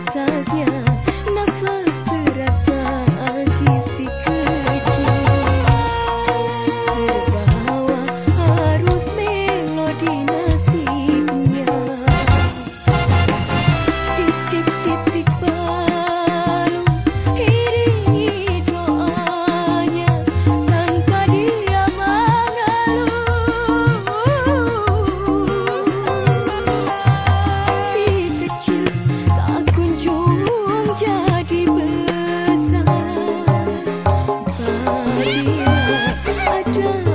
saja Just.